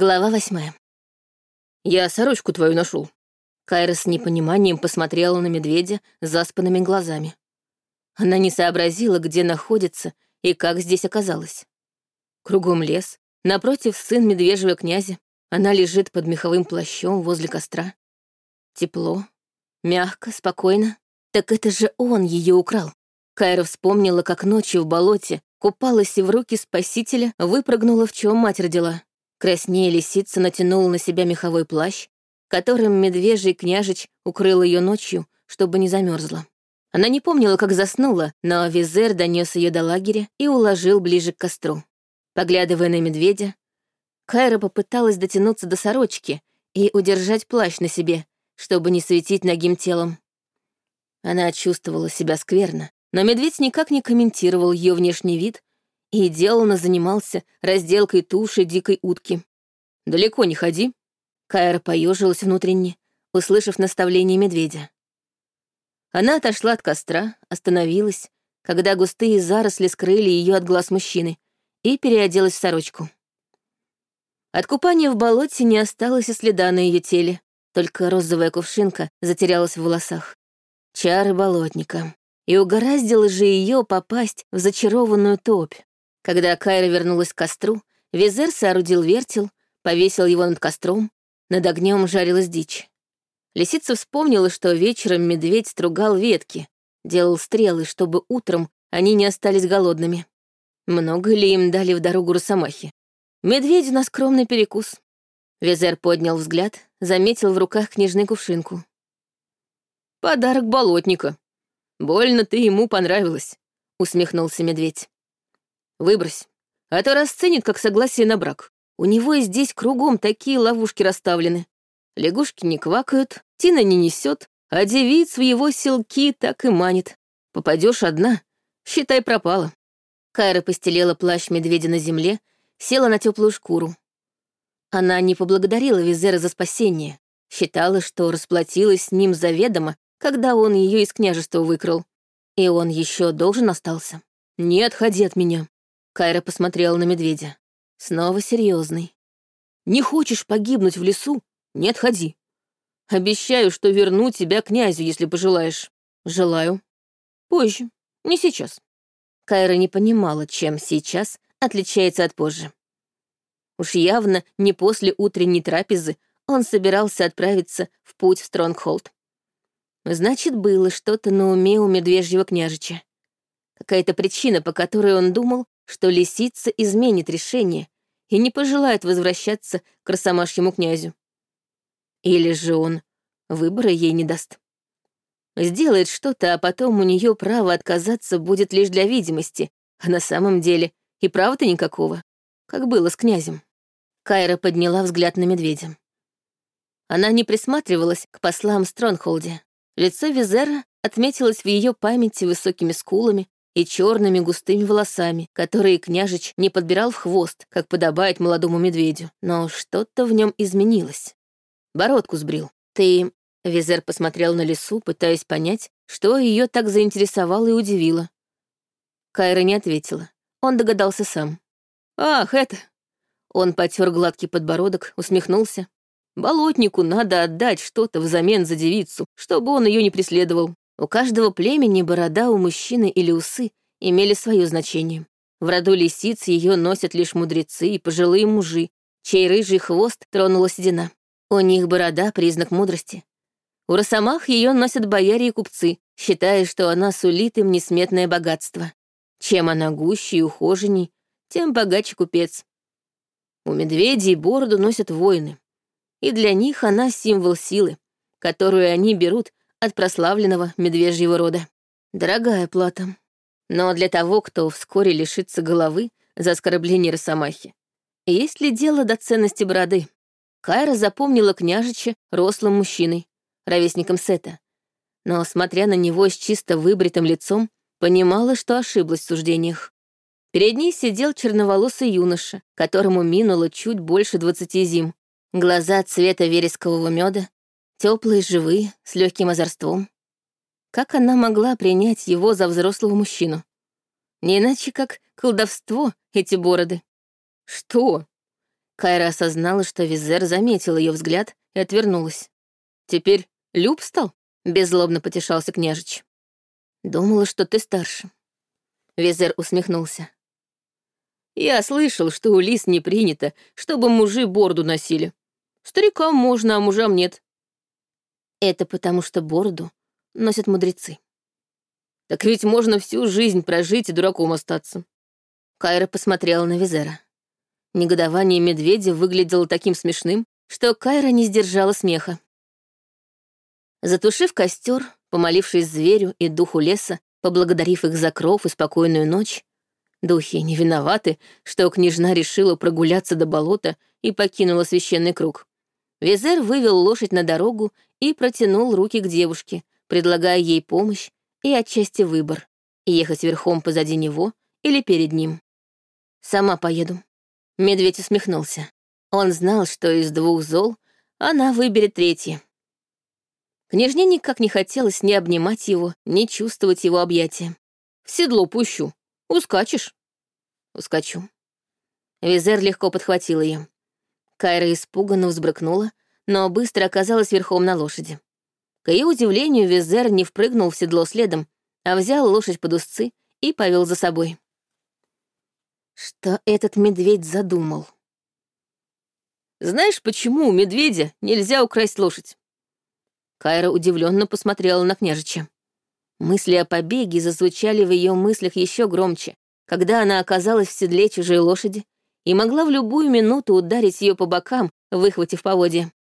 Глава восьмая. «Я сорочку твою нашел. Кайра с непониманием посмотрела на медведя заспанными глазами. Она не сообразила, где находится и как здесь оказалась. Кругом лес, напротив сын медвежьего князя. Она лежит под меховым плащом возле костра. Тепло, мягко, спокойно. Так это же он ее украл. Кайра вспомнила, как ночью в болоте купалась и в руки спасителя выпрыгнула, в чем мать родила. Краснее лисица натянула на себя меховой плащ, которым медвежий княжич укрыл ее ночью, чтобы не замерзла. Она не помнила, как заснула, но Визер донес ее до лагеря и уложил ближе к костру. Поглядывая на медведя, Кайра попыталась дотянуться до сорочки и удержать плащ на себе, чтобы не светить ногим телом. Она чувствовала себя скверно, но медведь никак не комментировал ее внешний вид и деланно занимался разделкой туши дикой утки. «Далеко не ходи», — Кайра поежилась внутренне, услышав наставление медведя. Она отошла от костра, остановилась, когда густые заросли скрыли ее от глаз мужчины, и переоделась в сорочку. От купания в болоте не осталось и следа на ее теле, только розовая кувшинка затерялась в волосах. Чары болотника. И угораздило же ее попасть в зачарованную топь. Когда Кайра вернулась к костру, Визер соорудил вертел, повесил его над костром, над огнем жарилась дичь. Лисица вспомнила, что вечером медведь стругал ветки, делал стрелы, чтобы утром они не остались голодными. Много ли им дали в дорогу росомахи? Медведь на скромный перекус. Визер поднял взгляд, заметил в руках книжную кувшинку. «Подарок болотника. Больно ты ему понравилась», — усмехнулся медведь. Выбрось, а то расценит как согласие на брак. У него и здесь кругом такие ловушки расставлены. Лягушки не квакают, Тина не несет, а девиц в его селки так и манит. Попадешь одна, считай, пропала. Кайра постелила плащ медведя на земле, села на теплую шкуру. Она не поблагодарила Визера за спасение, считала, что расплатилась с ним заведомо, когда он ее из княжества выкрал. И он еще должен остался. «Не отходи от меня», Кайра посмотрела на медведя. Снова серьезный. «Не хочешь погибнуть в лесу? Не отходи. Обещаю, что верну тебя князю, если пожелаешь. Желаю. Позже, не сейчас». Кайра не понимала, чем сейчас отличается от позже. Уж явно не после утренней трапезы он собирался отправиться в путь в Стронгхолд. Значит, было что-то на уме у медвежьего княжича. Какая-то причина, по которой он думал, что лисица изменит решение и не пожелает возвращаться к росомашьему князю. Или же он выбора ей не даст. Сделает что-то, а потом у нее право отказаться будет лишь для видимости, а на самом деле и права-то никакого, как было с князем. Кайра подняла взгляд на медведя. Она не присматривалась к послам Стронхолде. Лицо Визера отметилось в ее памяти высокими скулами, и черными густыми волосами, которые княжич не подбирал в хвост, как подобает молодому медведю. Но что-то в нем изменилось. Бородку сбрил. Ты... Визер посмотрел на лесу, пытаясь понять, что ее так заинтересовало и удивило. Кайра не ответила. Он догадался сам. «Ах, это...» Он потер гладкий подбородок, усмехнулся. «Болотнику надо отдать что-то взамен за девицу, чтобы он ее не преследовал. У каждого племени борода у мужчины или усы имели свое значение. В роду лисиц ее носят лишь мудрецы и пожилые мужи, чей рыжий хвост тронула седина. У них борода — признак мудрости. У росомах ее носят бояре и купцы, считая, что она сулит им несметное богатство. Чем она гуще и ухоженней, тем богаче купец. У медведей бороду носят воины. И для них она символ силы, которую они берут от прославленного медвежьего рода. Дорогая плата. Но для того, кто вскоре лишится головы за оскорбление Росомахи. Есть ли дело до ценности бороды? Кайра запомнила княжича рослым мужчиной, ровесником Сета. Но, смотря на него с чисто выбритым лицом, понимала, что ошиблась в суждениях. Перед ней сидел черноволосый юноша, которому минуло чуть больше двадцати зим. Глаза цвета верескового меда, Теплые, живые, с легким озорством. Как она могла принять его за взрослого мужчину? Не иначе, как колдовство эти бороды. Что? Кайра осознала, что Визер заметил ее взгляд и отвернулась. «Теперь Люб стал?» — беззлобно потешался княжич. «Думала, что ты старше». Визер усмехнулся. «Я слышал, что у лис не принято, чтобы мужи бороду носили. Старикам можно, а мужам нет». «Это потому, что бороду носят мудрецы». «Так ведь можно всю жизнь прожить и дураком остаться». Кайра посмотрела на Визера. Негодование медведя выглядело таким смешным, что Кайра не сдержала смеха. Затушив костер, помолившись зверю и духу леса, поблагодарив их за кров и спокойную ночь, духи не виноваты, что княжна решила прогуляться до болота и покинула священный круг. Визер вывел лошадь на дорогу и протянул руки к девушке, предлагая ей помощь и отчасти выбор — ехать верхом позади него или перед ним. «Сама поеду», Медведь усмехнулся. Он знал, что из двух зол она выберет третье. Княжне никак не хотелось ни обнимать его, ни чувствовать его объятия. «В седло пущу. Ускачешь?» «Ускочу». Визер легко подхватил ее. Кайра испуганно взбрыкнула, но быстро оказалась верхом на лошади. К ее удивлению, Визер не впрыгнул в седло следом, а взял лошадь под узцы и повел за собой. Что этот медведь задумал? Знаешь, почему у медведя нельзя украсть лошадь? Кайра удивленно посмотрела на княжича. Мысли о побеге зазвучали в ее мыслях еще громче, когда она оказалась в седле чужой лошади и могла в любую минуту ударить ее по бокам, выхватив поводья.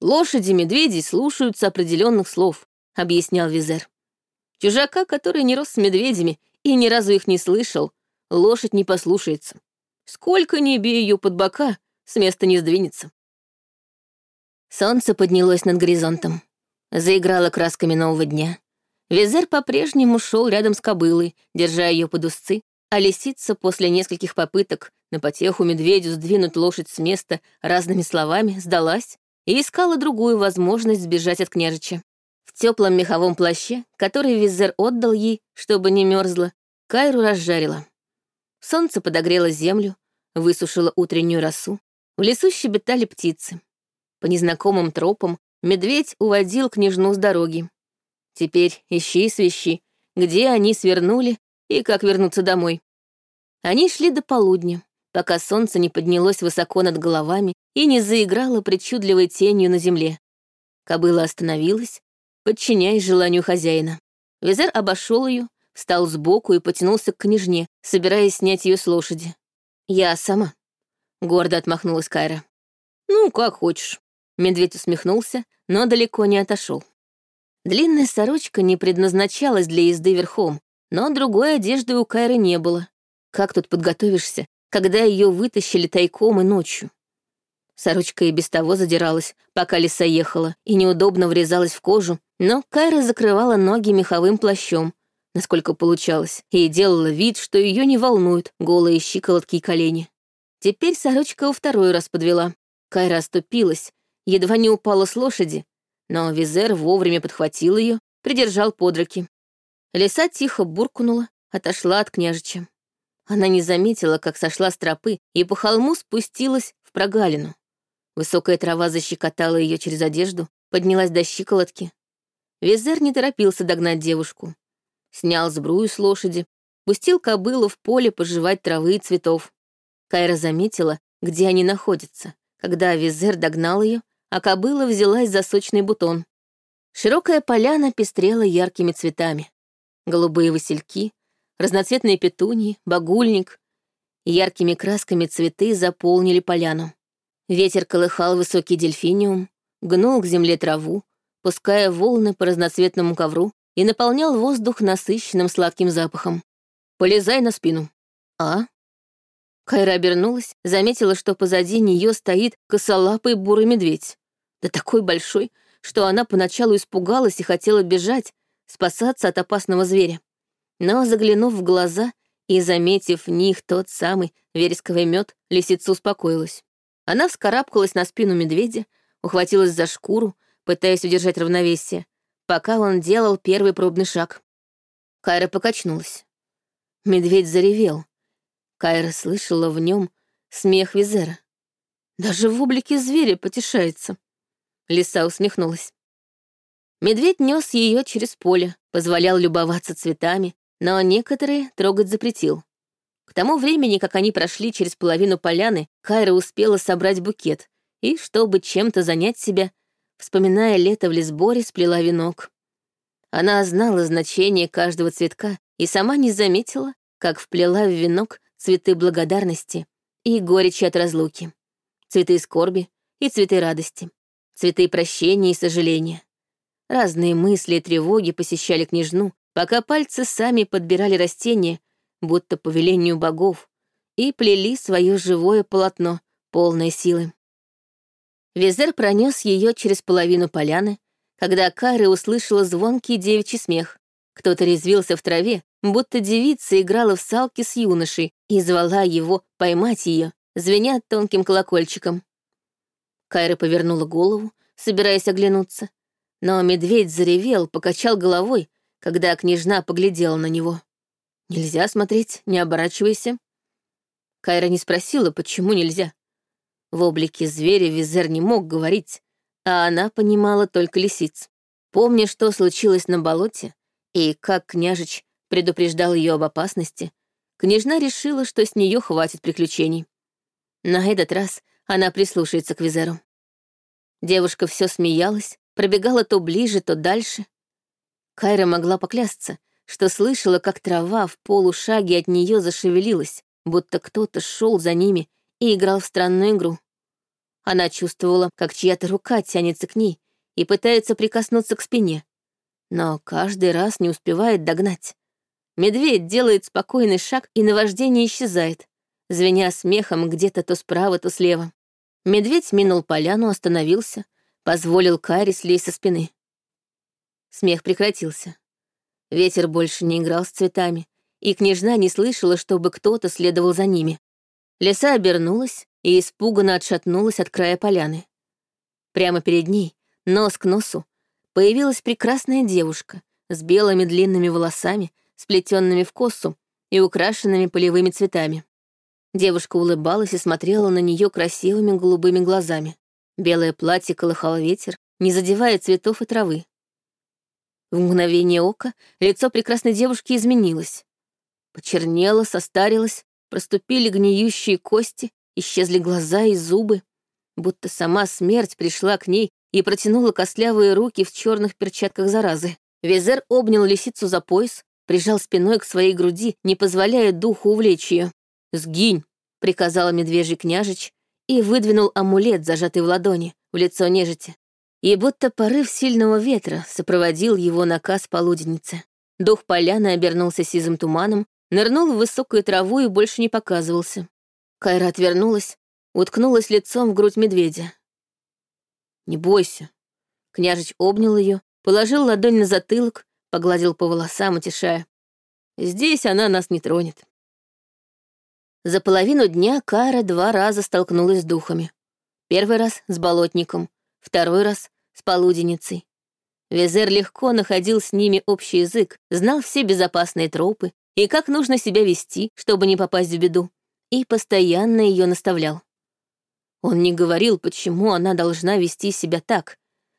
«Лошади медведей слушаются определенных слов», — объяснял Визер. «Чужака, который не рос с медведями и ни разу их не слышал, лошадь не послушается. Сколько ни бей ее под бока, с места не сдвинется. Солнце поднялось над горизонтом. Заиграло красками нового дня. Визер по-прежнему шел рядом с кобылой, держа ее под узцы, а лисица после нескольких попыток на потеху медведю сдвинуть лошадь с места разными словами сдалась и искала другую возможность сбежать от княжича. В теплом меховом плаще, который Визер отдал ей, чтобы не мерзла, Кайру разжарила. Солнце подогрело землю, высушило утреннюю росу. В лесу щебетали птицы. По незнакомым тропам медведь уводил княжну с дороги. Теперь ищи свищи, где они свернули и как вернуться домой. Они шли до полудня, пока солнце не поднялось высоко над головами и не заиграло причудливой тенью на земле. Кобыла остановилась, подчиняясь желанию хозяина. Визер обошел ее, встал сбоку и потянулся к княжне, собираясь снять ее с лошади. «Я сама», — гордо отмахнулась Кайра. «Ну, как хочешь». Медведь усмехнулся, но далеко не отошел. Длинная сорочка не предназначалась для езды верхом, но другой одежды у Кайры не было. Как тут подготовишься, когда ее вытащили тайком и ночью? Сорочка и без того задиралась, пока лиса ехала, и неудобно врезалась в кожу, но Кайра закрывала ноги меховым плащом, насколько получалось, и делала вид, что ее не волнуют голые щиколотки и колени. Теперь сорочка во второй раз подвела. Кайра оступилась, едва не упала с лошади, но Визер вовремя подхватил ее, придержал под руки. Лиса тихо буркнула, отошла от княжича. Она не заметила, как сошла с тропы и по холму спустилась в прогалину. Высокая трава защекотала ее через одежду, поднялась до щиколотки. Визер не торопился догнать девушку снял сбрую с лошади, пустил кобылу в поле пожевать травы и цветов. Кайра заметила, где они находятся, когда Визер догнал ее, а кобыла взялась за сочный бутон. Широкая поляна пестрела яркими цветами. Голубые васильки, разноцветные петуньи, багульник. Яркими красками цветы заполнили поляну. Ветер колыхал высокий дельфиниум, гнул к земле траву, пуская волны по разноцветному ковру, и наполнял воздух насыщенным сладким запахом. «Полезай на спину». «А?» Кайра обернулась, заметила, что позади нее стоит косолапый бурый медведь. Да такой большой, что она поначалу испугалась и хотела бежать, спасаться от опасного зверя. Но, заглянув в глаза и заметив в них тот самый вересковый мед, лисица успокоилась. Она вскарабкалась на спину медведя, ухватилась за шкуру, пытаясь удержать равновесие, пока он делал первый пробный шаг. Кайра покачнулась. Медведь заревел. Кайра слышала в нем смех Визера. Даже в облике зверя потешается. Лиса усмехнулась. Медведь нес ее через поле, позволял любоваться цветами, но некоторые трогать запретил. К тому времени, как они прошли через половину поляны, Кайра успела собрать букет и, чтобы чем-то занять себя, вспоминая лето в Лесборе, сплела венок. Она знала значение каждого цветка и сама не заметила, как вплела в венок цветы благодарности и горечи от разлуки, цветы скорби и цветы радости, цветы прощения и сожаления. Разные мысли и тревоги посещали княжну, пока пальцы сами подбирали растения, будто по велению богов, и плели свое живое полотно, полное силы. Визер пронес ее через половину поляны, когда Кайра услышала звонкий девичий смех. Кто-то резвился в траве, будто девица играла в салки с юношей и звала его поймать ее, звеня тонким колокольчиком. Кайра повернула голову, собираясь оглянуться, но медведь заревел, покачал головой, когда княжна поглядела на него. «Нельзя смотреть, не оборачивайся». Кайра не спросила, почему нельзя. В облике зверя Визер не мог говорить, а она понимала только лисиц. Помня, что случилось на болоте, и как княжич предупреждал ее об опасности, княжна решила, что с нее хватит приключений. На этот раз она прислушается к Визеру. Девушка все смеялась, пробегала то ближе, то дальше. Кайра могла поклясться, что слышала, как трава в полушаге от нее зашевелилась, будто кто-то шел за ними и играл в странную игру. Она чувствовала, как чья-то рука тянется к ней и пытается прикоснуться к спине. Но каждый раз не успевает догнать. Медведь делает спокойный шаг, и наваждение исчезает, звеня смехом где-то то справа, то слева. Медведь минул поляну, остановился, позволил Кари слезть со спины. Смех прекратился. Ветер больше не играл с цветами, и княжна не слышала, чтобы кто-то следовал за ними. Лиса обернулась и испуганно отшатнулась от края поляны. Прямо перед ней, нос к носу, появилась прекрасная девушка с белыми длинными волосами, сплетенными в косу и украшенными полевыми цветами. Девушка улыбалась и смотрела на нее красивыми голубыми глазами. Белое платье колыхало ветер, не задевая цветов и травы. В мгновение ока лицо прекрасной девушки изменилось. Почернело, состарилось, проступили гниющие кости, исчезли глаза и зубы, будто сама смерть пришла к ней и протянула костлявые руки в черных перчатках заразы. Визер обнял лисицу за пояс, прижал спиной к своей груди, не позволяя духу увлечь ее. «Сгинь!» — приказала медвежий княжич и выдвинул амулет, зажатый в ладони, в лицо нежити. И будто порыв сильного ветра сопроводил его наказ полуденницы. Дух поляны обернулся сизым туманом, нырнул в высокую траву и больше не показывался. Кайра отвернулась, уткнулась лицом в грудь медведя. «Не бойся». Княжич обнял ее, положил ладонь на затылок, погладил по волосам, утешая. «Здесь она нас не тронет». За половину дня Кайра два раза столкнулась с духами. Первый раз с болотником, второй раз с полуденницей. Везер легко находил с ними общий язык, знал все безопасные тропы, и как нужно себя вести, чтобы не попасть в беду, и постоянно ее наставлял. Он не говорил, почему она должна вести себя так,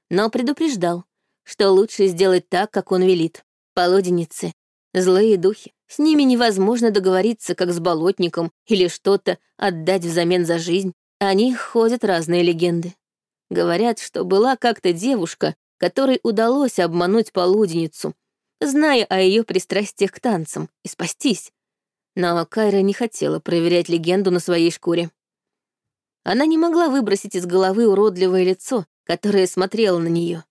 но предупреждал, что лучше сделать так, как он велит. Полуденницы, злые духи, с ними невозможно договориться, как с болотником, или что-то отдать взамен за жизнь. О них ходят разные легенды. Говорят, что была как-то девушка, которой удалось обмануть полуденницу, зная о ее пристрастиях к танцам, и спастись. Но Кайра не хотела проверять легенду на своей шкуре. Она не могла выбросить из головы уродливое лицо, которое смотрело на нее,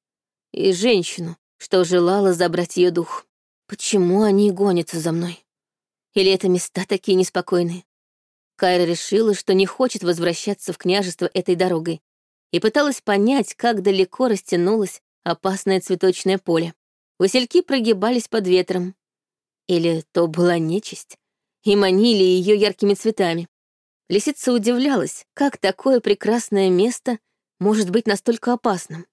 и женщину, что желала забрать ее дух. Почему они гонятся за мной? Или это места такие неспокойные? Кайра решила, что не хочет возвращаться в княжество этой дорогой, и пыталась понять, как далеко растянулось опасное цветочное поле. Васильки прогибались под ветром. Или то была нечисть, и манили ее яркими цветами. Лисица удивлялась, как такое прекрасное место может быть настолько опасным.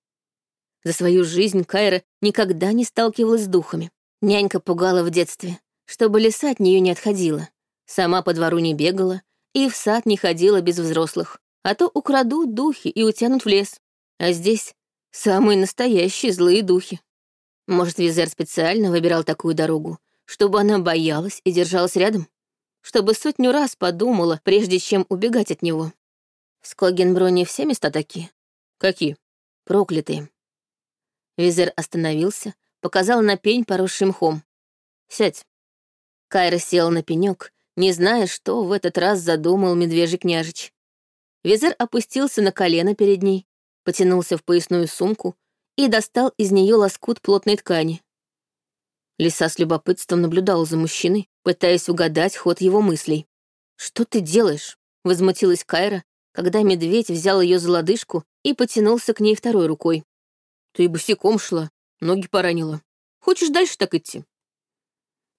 За свою жизнь Кайра никогда не сталкивалась с духами. Нянька пугала в детстве, чтобы лиса от нее не отходила. Сама по двору не бегала и в сад не ходила без взрослых. А то украдут духи и утянут в лес. А здесь самые настоящие злые духи. Может, Визер специально выбирал такую дорогу, чтобы она боялась и держалась рядом? Чтобы сотню раз подумала, прежде чем убегать от него. В Скогенброне все места такие? Какие? Проклятые. Визер остановился, показал на пень, поросший мхом. «Сядь». Кайра сел на пенек, не зная, что в этот раз задумал медвежий княжич. Визер опустился на колено перед ней, потянулся в поясную сумку и достал из нее лоскут плотной ткани. Лиса с любопытством наблюдала за мужчиной, пытаясь угадать ход его мыслей. «Что ты делаешь?» — возмутилась Кайра, когда медведь взял ее за лодыжку и потянулся к ней второй рукой. «Ты босиком шла, ноги поранила. Хочешь дальше так идти?»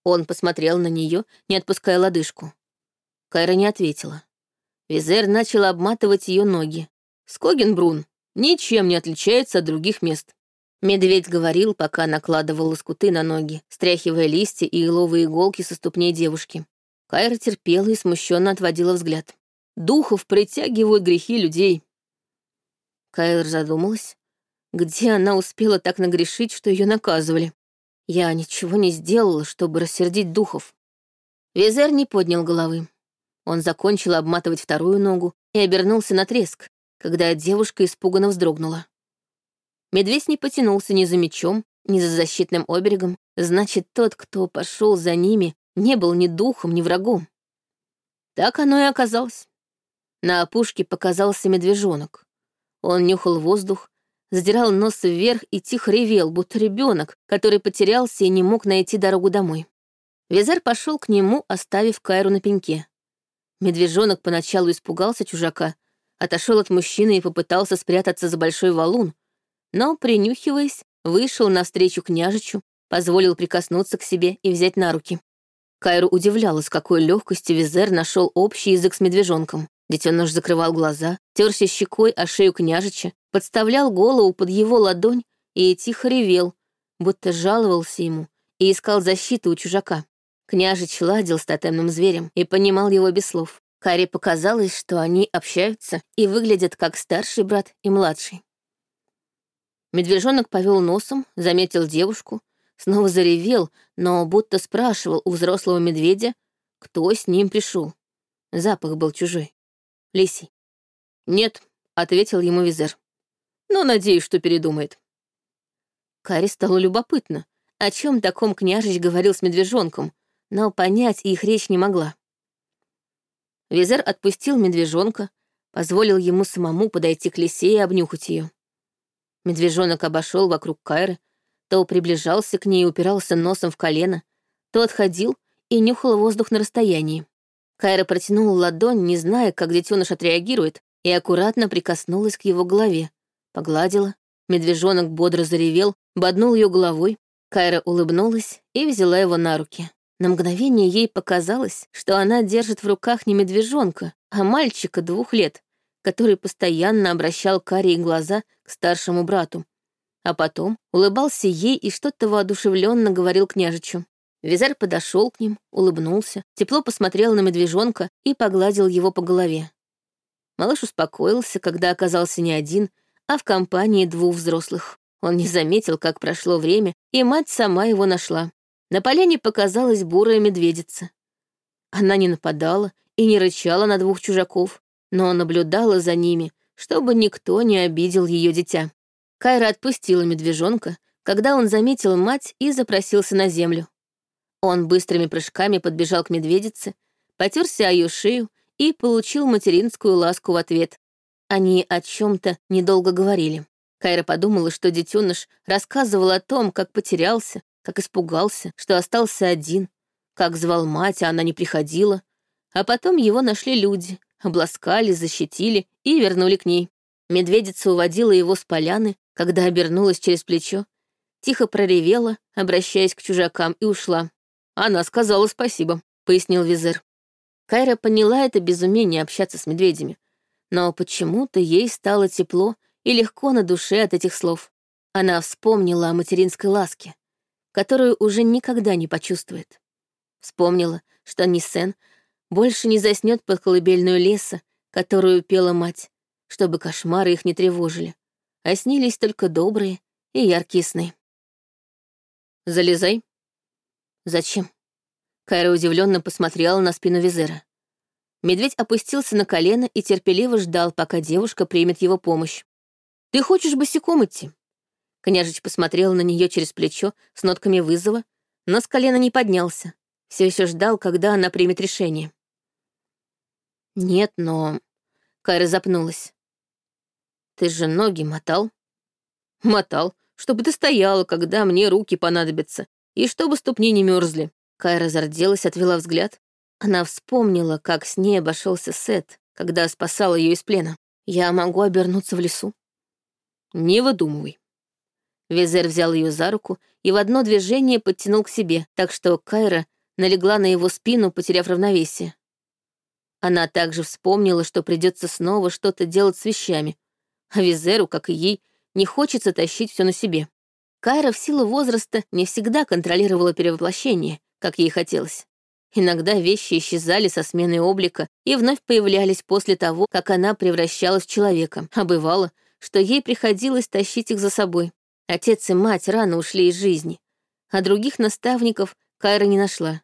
Он посмотрел на нее, не отпуская лодыжку. Кайра не ответила. Визер начал обматывать ее ноги. Скогенбрун ничем не отличается от других мест. Медведь говорил, пока накладывал лоскуты на ноги, стряхивая листья и иловые иголки со ступней девушки. Кайра терпела и смущенно отводила взгляд. Духов притягивают грехи людей. Кайра задумалась, где она успела так нагрешить, что ее наказывали. Я ничего не сделала, чтобы рассердить духов. Визер не поднял головы. Он закончил обматывать вторую ногу и обернулся на треск, когда девушка испуганно вздрогнула. Медведь не потянулся ни за мечом, ни за защитным оберегом, значит, тот, кто пошел за ними, не был ни духом, ни врагом. Так оно и оказалось. На опушке показался медвежонок. Он нюхал воздух, задирал нос вверх и тихо ревел, будто ребенок, который потерялся и не мог найти дорогу домой. Визер пошел к нему, оставив Кайру на пеньке. Медвежонок поначалу испугался чужака, отошел от мужчины и попытался спрятаться за большой валун, но, принюхиваясь, вышел навстречу княжичу, позволил прикоснуться к себе и взять на руки. Кайру удивляла, с какой легкостью Визер нашел общий язык с медвежонком. Детеныш закрывал глаза, терся щекой о шею княжича, подставлял голову под его ладонь и тихо ревел, будто жаловался ему и искал защиты у чужака. Княжич ладил с тотемным зверем и понимал его без слов. Каре показалось, что они общаются и выглядят как старший брат и младший. Медвежонок повел носом, заметил девушку, снова заревел, но будто спрашивал у взрослого медведя, кто с ним пришел. Запах был чужой. Лисий. «Нет», — ответил ему визер. «Но надеюсь, что передумает». Каре стало любопытно, о чем таком княжич говорил с медвежонком, но понять их речь не могла. Визер отпустил медвежонка, позволил ему самому подойти к лисе и обнюхать ее. Медвежонок обошел вокруг Кайры, то приближался к ней и упирался носом в колено, то отходил и нюхал воздух на расстоянии. Кайра протянула ладонь, не зная, как детеныш отреагирует, и аккуратно прикоснулась к его голове. Погладила. Медвежонок бодро заревел, боднул ее головой. Кайра улыбнулась и взяла его на руки. На мгновение ей показалось, что она держит в руках не медвежонка, а мальчика двух лет, который постоянно обращал карие глаза к старшему брату. А потом улыбался ей и что-то воодушевленно говорил княжичу. Визар подошел к ним, улыбнулся, тепло посмотрел на медвежонка и погладил его по голове. Малыш успокоился, когда оказался не один, а в компании двух взрослых. Он не заметил, как прошло время, и мать сама его нашла. На поляне показалась бурая медведица. Она не нападала и не рычала на двух чужаков, но наблюдала за ними, чтобы никто не обидел ее дитя. Кайра отпустила медвежонка, когда он заметил мать и запросился на землю. Он быстрыми прыжками подбежал к медведице, потерся о ее шею и получил материнскую ласку в ответ. Они о чем-то недолго говорили. Кайра подумала, что детеныш рассказывал о том, как потерялся, как испугался, что остался один, как звал мать, а она не приходила. А потом его нашли люди, обласкали, защитили и вернули к ней. Медведица уводила его с поляны, когда обернулась через плечо, тихо проревела, обращаясь к чужакам, и ушла. «Она сказала спасибо», — пояснил визер. Кайра поняла это безумение общаться с медведями, но почему-то ей стало тепло и легко на душе от этих слов. Она вспомнила о материнской ласке, которую уже никогда не почувствует. Вспомнила, что Ниссен больше не заснет под колыбельную леса, которую пела мать, чтобы кошмары их не тревожили, а снились только добрые и яркие сны. «Залезай». «Зачем?» Кайра удивленно посмотрела на спину Визера. Медведь опустился на колено и терпеливо ждал, пока девушка примет его помощь. «Ты хочешь босиком идти?» Княжич посмотрел на нее через плечо с нотками вызова, но с колена не поднялся. Все еще ждал, когда она примет решение. «Нет, но...» Кайра запнулась. «Ты же ноги мотал?» «Мотал, чтобы ты стояла, когда мне руки понадобятся, и чтобы ступни не мерзли. Кайра зарделась, отвела взгляд. Она вспомнила, как с ней обошелся Сет, когда спасала ее из плена. «Я могу обернуться в лесу?» «Не выдумывай». Визер взял ее за руку и в одно движение подтянул к себе, так что Кайра налегла на его спину, потеряв равновесие. Она также вспомнила, что придется снова что-то делать с вещами, а Визеру, как и ей, не хочется тащить все на себе. Кайра в силу возраста не всегда контролировала перевоплощение, как ей хотелось. Иногда вещи исчезали со сменой облика и вновь появлялись после того, как она превращалась в человека, а бывало, что ей приходилось тащить их за собой. Отец и мать рано ушли из жизни, а других наставников Кайра не нашла.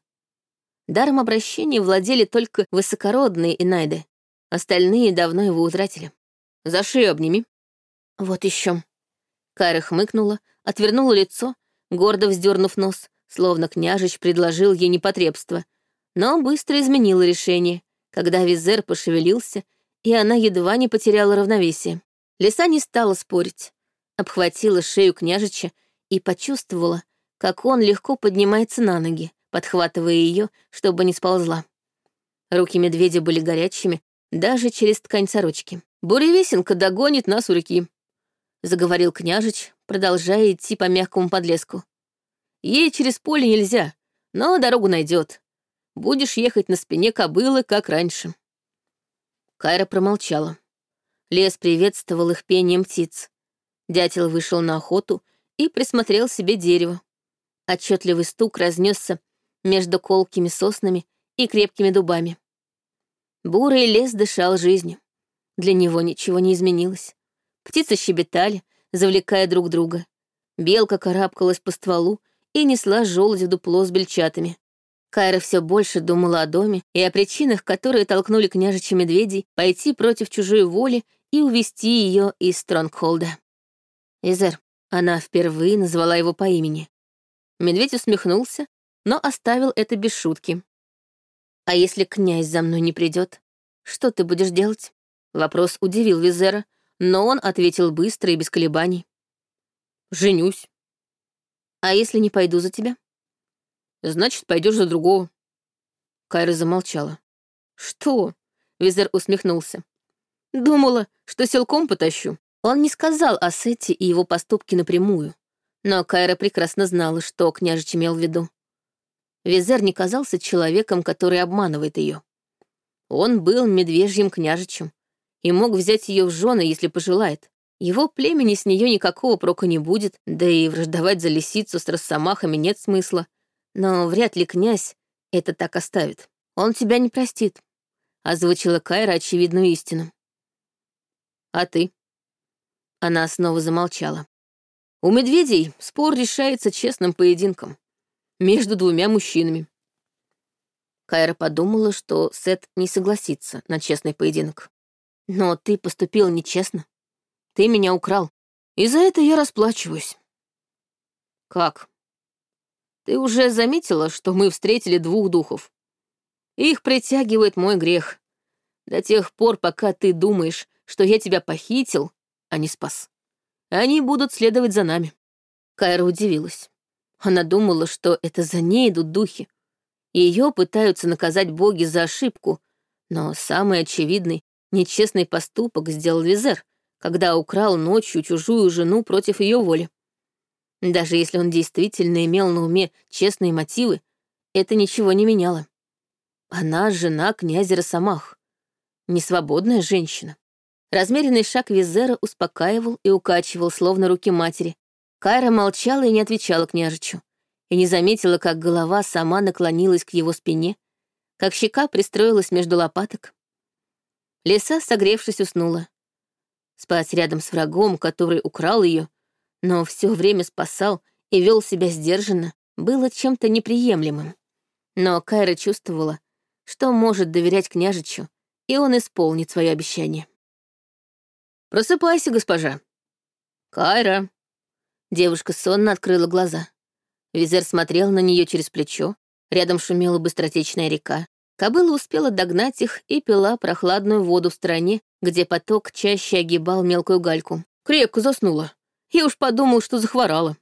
Даром обращения владели только высокородные Инайды, остальные давно его утратили. «За шею обними». «Вот еще. Кайра хмыкнула, отвернула лицо, гордо вздернув нос, словно княжич предложил ей непотребство, но быстро изменила решение, когда Визер пошевелился, и она едва не потеряла равновесие. Лиса не стала спорить, обхватила шею княжича и почувствовала, как он легко поднимается на ноги, подхватывая ее, чтобы не сползла. Руки медведя были горячими, даже через ткань сорочки. «Буревесенка догонит нас у реки», — заговорил княжич, продолжая идти по мягкому подлеску. Ей через поле нельзя, но дорогу найдет. Будешь ехать на спине кобылы, как раньше». Кайра промолчала. Лес приветствовал их пением птиц. Дятел вышел на охоту и присмотрел себе дерево. Отчетливый стук разнесся между колкими соснами и крепкими дубами. Бурый лес дышал жизнью. Для него ничего не изменилось. Птицы щебетали, завлекая друг друга. Белка карабкалась по стволу и несла желуди дупло с бельчатами. Кайра все больше думала о доме и о причинах, которые толкнули княжича медведей пойти против чужой воли и увести ее из Стронгхолда. Изер. Она впервые назвала его по имени. Медведь усмехнулся, но оставил это без шутки. «А если князь за мной не придет, что ты будешь делать?» Вопрос удивил Визера, но он ответил быстро и без колебаний. «Женюсь». А если не пойду за тебя? Значит, пойдешь за другого. Кайра замолчала. Что? Визер усмехнулся. Думала, что силком потащу. Он не сказал о Сете и его поступке напрямую. Но Кайра прекрасно знала, что княжич имел в виду. Визер не казался человеком, который обманывает ее. Он был медвежьим княжичем и мог взять ее в жены, если пожелает. Его племени с нее никакого прока не будет, да и враждовать за лисицу с росомахами нет смысла. Но вряд ли князь это так оставит. Он тебя не простит, — озвучила Кайра очевидную истину. А ты? Она снова замолчала. У медведей спор решается честным поединком. Между двумя мужчинами. Кайра подумала, что Сет не согласится на честный поединок. Но ты поступил нечестно. Ты меня украл. И за это я расплачиваюсь. Как? Ты уже заметила, что мы встретили двух духов? Их притягивает мой грех. До тех пор, пока ты думаешь, что я тебя похитил, а не спас. Они будут следовать за нами. Кайра удивилась. Она думала, что это за ней идут духи. Ее пытаются наказать боги за ошибку, но самый очевидный, нечестный поступок сделал Визер, когда украл ночью чужую жену против ее воли. Даже если он действительно имел на уме честные мотивы, это ничего не меняло. Она жена князя Росомах. Несвободная женщина. Размеренный шаг Визера успокаивал и укачивал, словно руки матери. Кайра молчала и не отвечала княжичу. И не заметила, как голова сама наклонилась к его спине, как щека пристроилась между лопаток. Лиса, согревшись, уснула. Спать рядом с врагом, который украл ее, но все время спасал и вел себя сдержанно, было чем-то неприемлемым. Но Кайра чувствовала, что может доверять княжичу, и он исполнит свое обещание. «Просыпайся, госпожа». «Кайра». Девушка сонно открыла глаза. Визер смотрел на нее через плечо, рядом шумела быстротечная река. Кобыла успела догнать их и пила прохладную воду в стороне, где поток чаще огибал мелкую гальку. Крепко заснула. Я уж подумал, что захворала.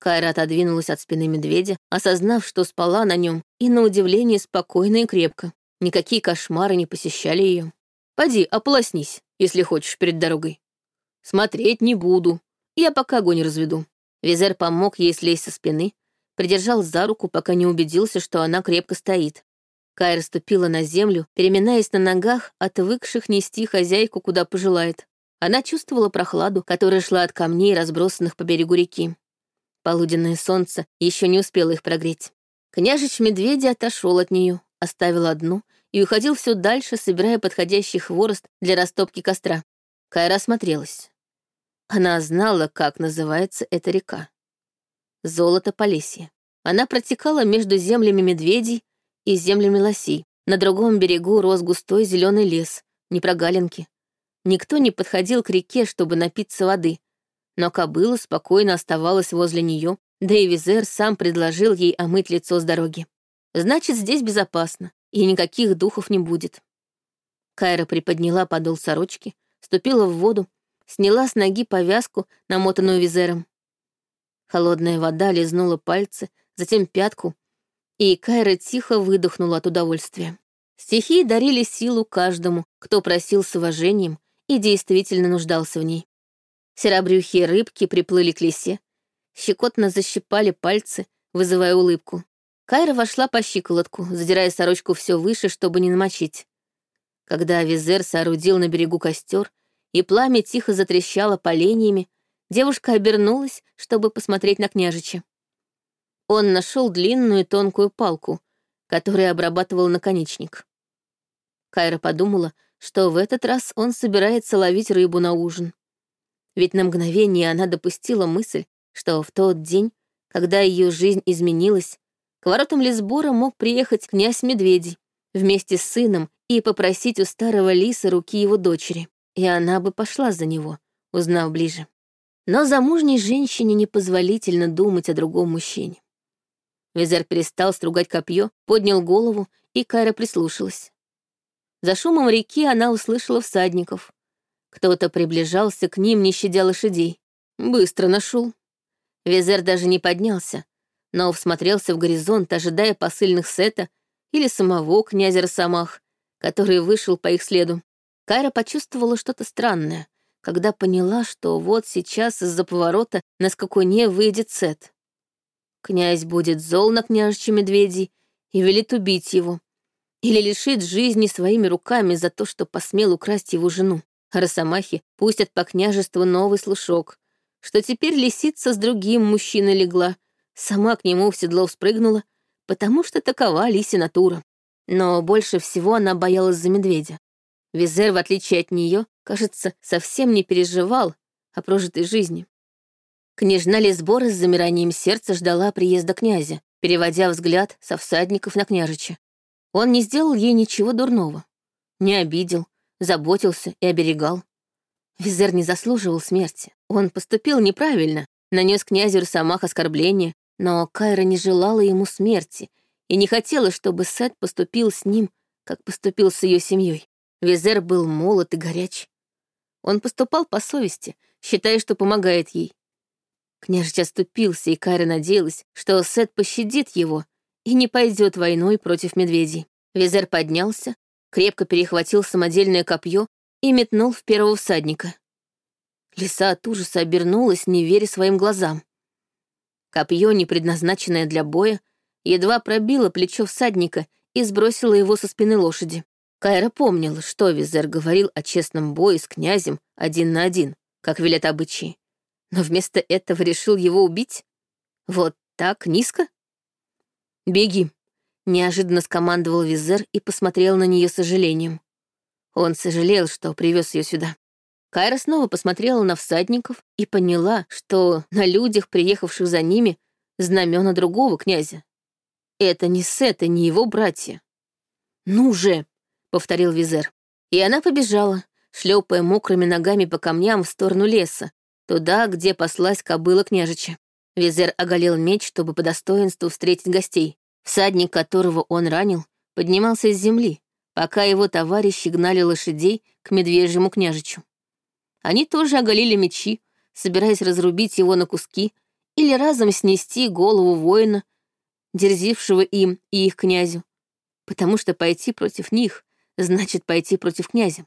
Кайра отодвинулась от спины медведя, осознав, что спала на нем, и на удивление спокойно и крепко. Никакие кошмары не посещали ее. Поди, ополоснись, если хочешь, перед дорогой. Смотреть не буду. Я пока огонь разведу. Визер помог ей слезть со спины, придержал за руку, пока не убедился, что она крепко стоит. Кайра ступила на землю, переминаясь на ногах, отвыкших нести хозяйку, куда пожелает. Она чувствовала прохладу, которая шла от камней, разбросанных по берегу реки. Полуденное солнце еще не успело их прогреть. Княжич медведя отошел от нее, оставил одну и уходил все дальше, собирая подходящий хворост для растопки костра. Кайра осмотрелась. Она знала, как называется эта река. Золото Полесье. Она протекала между землями медведей и землями лосей. На другом берегу рос густой зеленый лес, не прогалинки. Никто не подходил к реке, чтобы напиться воды. Но кобыла спокойно оставалась возле нее, да и Визер сам предложил ей омыть лицо с дороги. Значит, здесь безопасно, и никаких духов не будет. Кайра приподняла подол сорочки, ступила в воду, сняла с ноги повязку, намотанную визером. Холодная вода лизнула пальцы, затем пятку, и Кайра тихо выдохнула от удовольствия. Стихии дарили силу каждому, кто просил с уважением и действительно нуждался в ней. Серобрюхие рыбки приплыли к лисе, щекотно защипали пальцы, вызывая улыбку. Кайра вошла по щиколотку, задирая сорочку все выше, чтобы не намочить. Когда Визер соорудил на берегу костер, и пламя тихо затрещало поленьями, девушка обернулась, чтобы посмотреть на княжича. Он нашел длинную тонкую палку, которая обрабатывал наконечник. Кайра подумала, что в этот раз он собирается ловить рыбу на ужин. Ведь на мгновение она допустила мысль, что в тот день, когда ее жизнь изменилась, к воротам Лесбора мог приехать князь Медведей вместе с сыном и попросить у старого лиса руки его дочери и она бы пошла за него, узнав ближе. Но замужней женщине непозволительно думать о другом мужчине. Визер перестал стругать копье, поднял голову, и Кайра прислушалась. За шумом реки она услышала всадников. Кто-то приближался к ним, не щадя лошадей. Быстро нашел. Визер даже не поднялся, но всмотрелся в горизонт, ожидая посыльных Сета или самого князя Росомах, который вышел по их следу. Кайра почувствовала что-то странное, когда поняла, что вот сейчас из-за поворота на скакуне выйдет Сет. Князь будет зол на княжича медведей и велит убить его. Или лишит жизни своими руками за то, что посмел украсть его жену. А Росомахи пустят по княжеству новый слушок, что теперь лисица с другим мужчиной легла, сама к нему в седло спрыгнула, потому что такова лиси натура. Но больше всего она боялась за медведя. Визер, в отличие от нее, кажется, совсем не переживал о прожитой жизни. Княжна Лесбора с замиранием сердца ждала приезда князя, переводя взгляд со всадников на княжича. Он не сделал ей ничего дурного. Не обидел, заботился и оберегал. Визер не заслуживал смерти. Он поступил неправильно, нанес князю Росомах оскорбление, но Кайра не желала ему смерти и не хотела, чтобы Сет поступил с ним, как поступил с ее семьей. Визер был молод и горяч. Он поступал по совести, считая, что помогает ей. Княжич оступился, и Кайра надеялась, что Сет пощадит его и не пойдет войной против медведей. Визер поднялся, крепко перехватил самодельное копье и метнул в первого всадника. Лиса от ужаса обернулась, не веря своим глазам. Копье, не предназначенное для боя, едва пробило плечо всадника и сбросило его со спины лошади. Кайра помнила, что Визер говорил о честном бое с князем один на один, как велят обычаи. Но вместо этого решил его убить? Вот так низко? «Беги», — неожиданно скомандовал Визер и посмотрел на нее с сожалением. Он сожалел, что привез ее сюда. Кайра снова посмотрела на всадников и поняла, что на людях, приехавших за ними, знамена другого князя. Это не Сет и не его братья. «Ну же!» — повторил Визер. И она побежала, шлепая мокрыми ногами по камням в сторону леса, туда, где паслась кобыла княжича. Визер оголил меч, чтобы по достоинству встретить гостей. Всадник, которого он ранил, поднимался с земли, пока его товарищи гнали лошадей к медвежьему княжичу. Они тоже оголили мечи, собираясь разрубить его на куски или разом снести голову воина, дерзившего им и их князю, потому что пойти против них значит пойти против князя.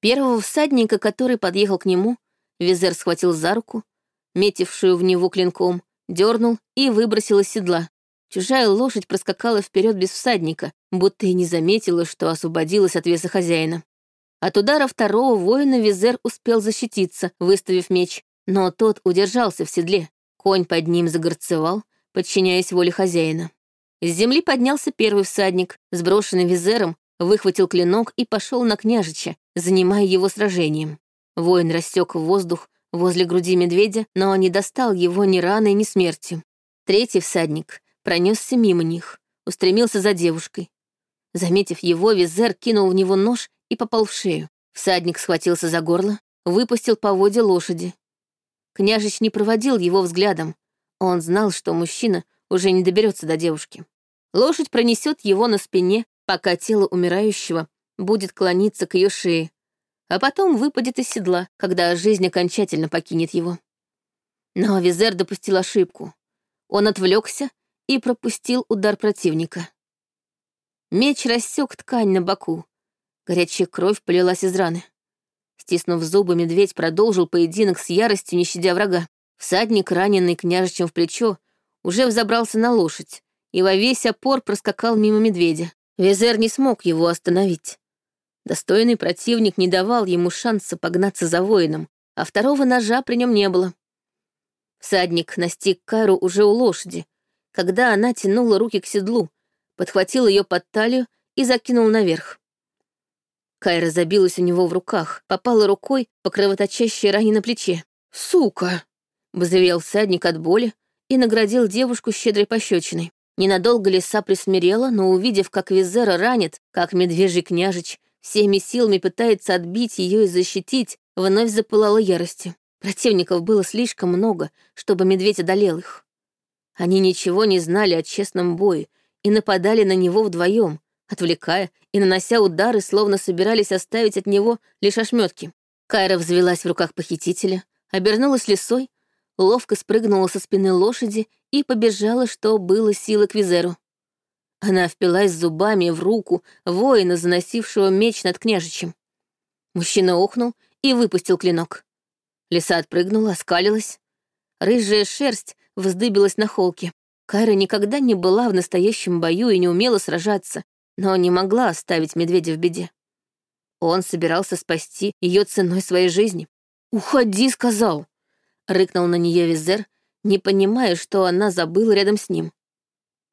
Первого всадника, который подъехал к нему, Визер схватил за руку, метившую в него клинком, дернул и выбросил из седла. Чужая лошадь проскакала вперед без всадника, будто и не заметила, что освободилась от веса хозяина. От удара второго воина Визер успел защититься, выставив меч, но тот удержался в седле. Конь под ним загорцевал, подчиняясь воле хозяина. С земли поднялся первый всадник, сброшенный Визером, выхватил клинок и пошел на княжича, занимая его сражением. Воин рассек воздух возле груди медведя, но не достал его ни раной, ни смертью. Третий всадник пронесся мимо них, устремился за девушкой. Заметив его, Визер кинул в него нож и попал в шею. Всадник схватился за горло, выпустил по воде лошади. Княжич не проводил его взглядом. Он знал, что мужчина уже не доберется до девушки. Лошадь пронесет его на спине, пока тело умирающего будет клониться к ее шее, а потом выпадет из седла, когда жизнь окончательно покинет его. Но Визер допустил ошибку. Он отвлекся и пропустил удар противника. Меч рассек ткань на боку. Горячая кровь полилась из раны. Стиснув зубы, медведь продолжил поединок с яростью, не щадя врага. Всадник, раненый княжичем в плечо, уже взобрался на лошадь и во весь опор проскакал мимо медведя. Везер не смог его остановить. Достойный противник не давал ему шанса погнаться за воином, а второго ножа при нем не было. Всадник настиг Кайру уже у лошади, когда она тянула руки к седлу, подхватил ее под талию и закинул наверх. Кайра забилась у него в руках, попала рукой по кровоточащей ране на плече. «Сука!» — взревел всадник от боли и наградил девушку щедрой пощечиной. Ненадолго лиса присмирела, но увидев, как Визера ранит, как медвежий княжич всеми силами пытается отбить ее и защитить, вновь запылала яростью. Противников было слишком много, чтобы медведь одолел их. Они ничего не знали о честном бое и нападали на него вдвоем, отвлекая и нанося удары, словно собирались оставить от него лишь ошметки. Кайра взвелась в руках похитителя, обернулась лисой, ловко спрыгнула со спины лошади и побежала, что было силы к Визеру. Она впилась зубами в руку воина, заносившего меч над княжичем. Мужчина охнул и выпустил клинок. Лиса отпрыгнула, оскалилась. Рыжая шерсть вздыбилась на холке. Кайра никогда не была в настоящем бою и не умела сражаться, но не могла оставить медведя в беде. Он собирался спасти ее ценой своей жизни. «Уходи», — сказал, — рыкнул на нее Визер, не понимая, что она забыла рядом с ним.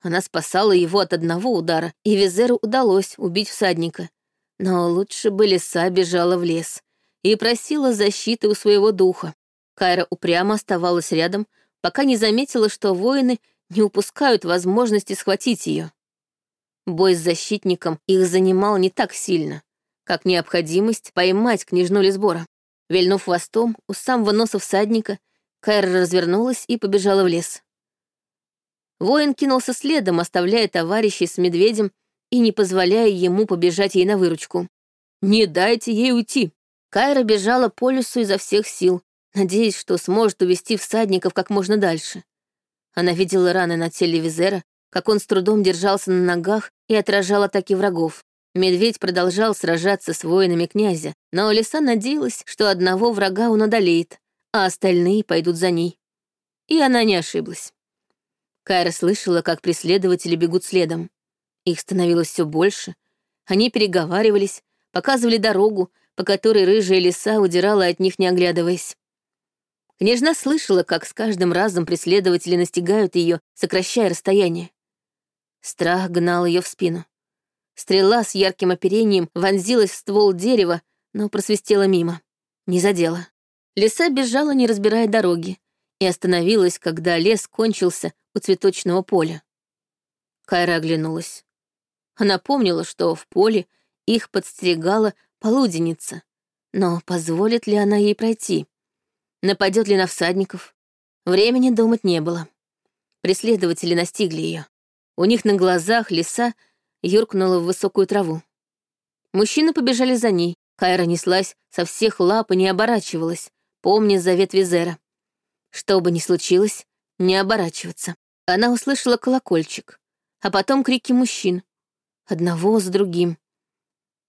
Она спасала его от одного удара, и Визеру удалось убить всадника. Но лучше бы лиса бежала в лес и просила защиты у своего духа. Кайра упрямо оставалась рядом, пока не заметила, что воины не упускают возможности схватить ее. Бой с защитником их занимал не так сильно, как необходимость поймать княжну Лесбора. Вильнув хвостом у самого носа всадника, Кайра развернулась и побежала в лес. Воин кинулся следом, оставляя товарищей с медведем и не позволяя ему побежать ей на выручку. «Не дайте ей уйти!» Кайра бежала по лесу изо всех сил, надеясь, что сможет увести всадников как можно дальше. Она видела раны на теле Визера как он с трудом держался на ногах и отражал атаки врагов. Медведь продолжал сражаться с воинами князя, но Лиса надеялась, что одного врага он одолеет, а остальные пойдут за ней. И она не ошиблась. Кайра слышала, как преследователи бегут следом. Их становилось все больше. Они переговаривались, показывали дорогу, по которой рыжая лиса удирала от них, не оглядываясь. Княжна слышала, как с каждым разом преследователи настигают ее, сокращая расстояние. Страх гнал ее в спину. Стрела с ярким оперением вонзилась в ствол дерева, но просвистела мимо. не задела. Лиса бежала, не разбирая дороги, и остановилась, когда лес кончился у цветочного поля. Кайра оглянулась. Она помнила, что в поле их подстерегала полуденница, но позволит ли она ей пройти? Нападет ли на всадников? Времени думать не было. Преследователи настигли ее. У них на глазах лиса юркнула в высокую траву. Мужчины побежали за ней. Кайра неслась со всех лап и не оборачивалась, помня завет Визера. Что бы ни случилось, не оборачиваться. Она услышала колокольчик, а потом крики мужчин. Одного с другим.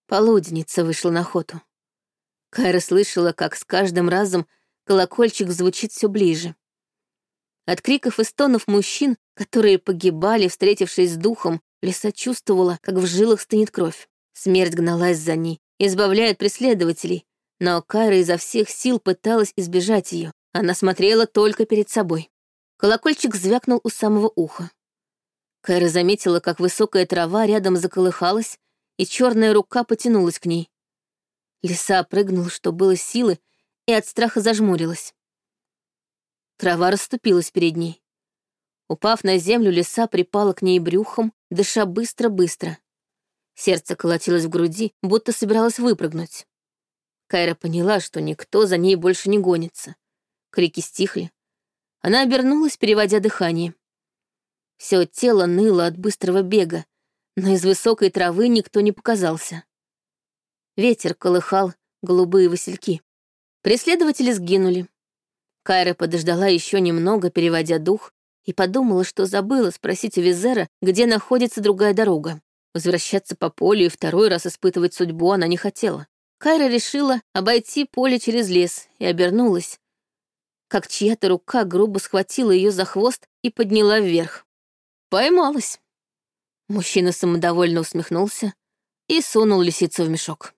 Полуденница вышла на охоту. Кайра слышала, как с каждым разом колокольчик звучит все ближе. От криков и стонов мужчин, которые погибали, встретившись с духом, Лиса чувствовала, как в жилах стынет кровь. Смерть гналась за ней, избавляя от преследователей, но Кайра изо всех сил пыталась избежать ее. Она смотрела только перед собой. Колокольчик звякнул у самого уха. Кайра заметила, как высокая трава рядом заколыхалась, и черная рука потянулась к ней. Лиса прыгнула, что было силы, и от страха зажмурилась. Трава расступилась перед ней. Упав на землю, лиса припала к ней брюхом, дыша быстро-быстро. Сердце колотилось в груди, будто собиралось выпрыгнуть. Кайра поняла, что никто за ней больше не гонится. Крики стихли. Она обернулась, переводя дыхание. Все тело ныло от быстрого бега, но из высокой травы никто не показался. Ветер колыхал голубые васильки. Преследователи сгинули. Кайра подождала еще немного, переводя дух, и подумала, что забыла спросить у Визера, где находится другая дорога. Возвращаться по полю и второй раз испытывать судьбу она не хотела. Кайра решила обойти поле через лес и обернулась, как чья-то рука грубо схватила ее за хвост и подняла вверх. Поймалась. Мужчина самодовольно усмехнулся и сунул лисицу в мешок.